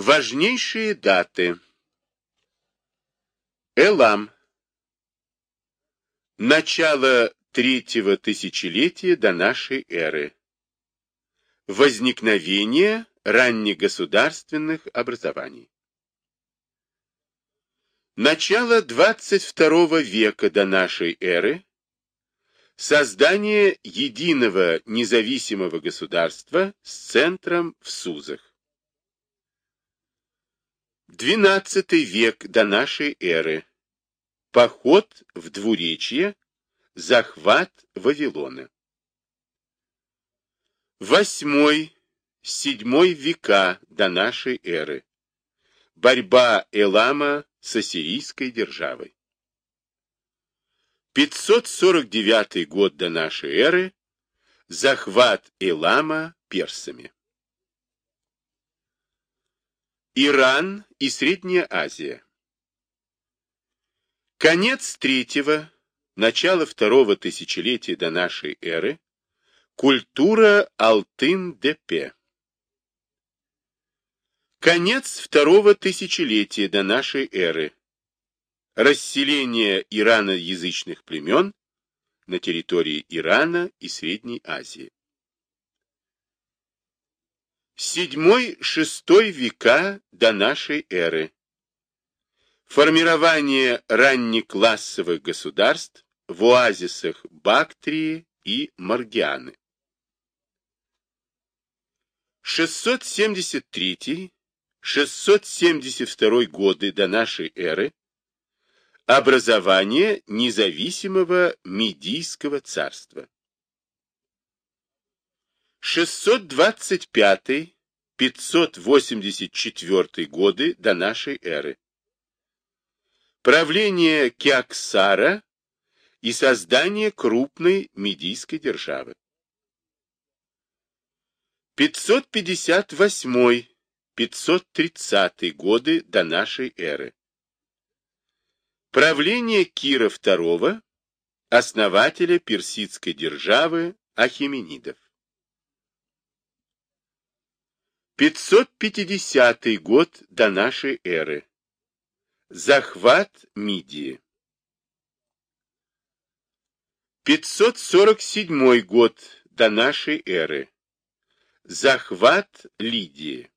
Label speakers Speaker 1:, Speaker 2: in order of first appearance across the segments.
Speaker 1: Важнейшие даты. Элам. Начало третьего тысячелетия до нашей эры. Возникновение раннегосударственных образований. Начало 22 века до нашей эры. Создание единого независимого государства с центром в Сузах. XII век до нашей эры. Поход в двуречье, захват Вавилона. Восьмой, седьмой века до нашей эры. Борьба Элама с ассирийской державой. 549 год до нашей эры. Захват Элама персами. Иран и Средняя Азия. Конец третьего, начало второго тысячелетия до нашей эры. Культура Алтын-Депе. Конец второго тысячелетия до нашей эры. Расселение ираноязычных племен на территории Ирана и Средней Азии. Седьмой-шестой века до нашей эры. Формирование раннеклассовых государств в оазисах Бактрии и Маргианы. 673-672 годы до нашей эры. Образование независимого Медийского царства. 625-584 годы до нашей эры. Правление Кеоксара и создание крупной медийской державы. 558-530 годы до нашей эры. Правление Кира II, основателя персидской державы Ахименидов. 550 год до нашей эры. Захват Мидии. 547 год до нашей эры. Захват Лидии.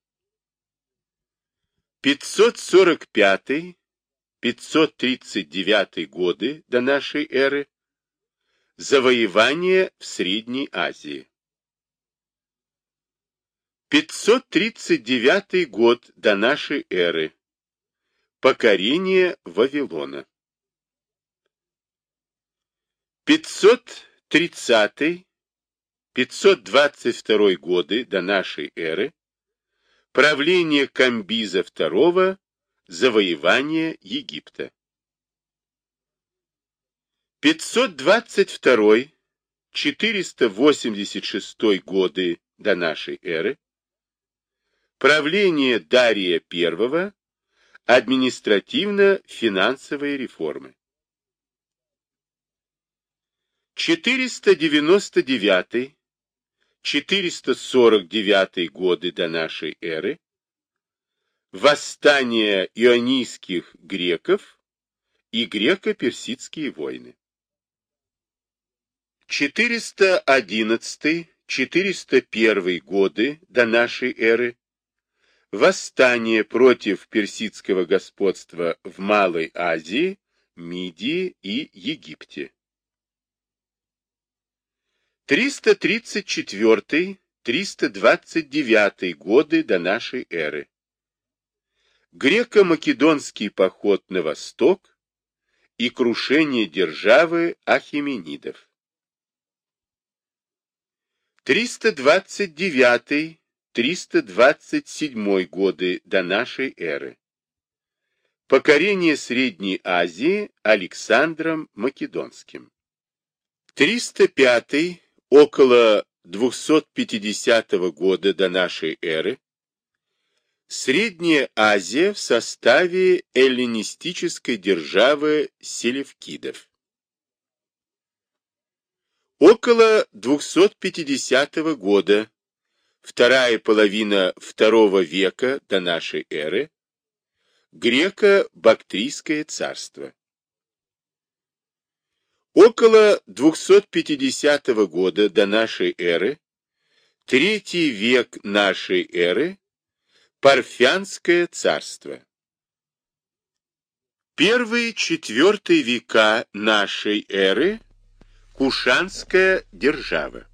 Speaker 1: 545-539 годы до нашей эры. Завоевание в Средней Азии. 539 год до нашей эры. Покорение Вавилона. 530-522 годы до нашей эры. Правление Камбиза II. Завоевание Египта. 522-486 годы до нашей эры. Правление Дария I. Административно-финансовые реформы. 499-449 годы до нашей эры. Восстание ионийских греков и греко-персидские войны. 411-401 годы до нашей эры Восстание против персидского господства в Малой Азии, Мидии и Египте. 334-329 годы до нашей эры. Греко-македонский поход на восток и крушение державы Ахименидов. 329 327 годы до нашей эры. Покорение Средней Азии Александром Македонским. 305 около 250 года до нашей эры. Средняя Азия в составе эллинистической державы селевкидов. Около 250 года вторая половина второго века до нашей эры, Греко-Бактрийское царство. Около 250 года до нашей эры, третий век нашей эры, Парфянское царство. Первый, четвертый века нашей эры, Кушанская держава.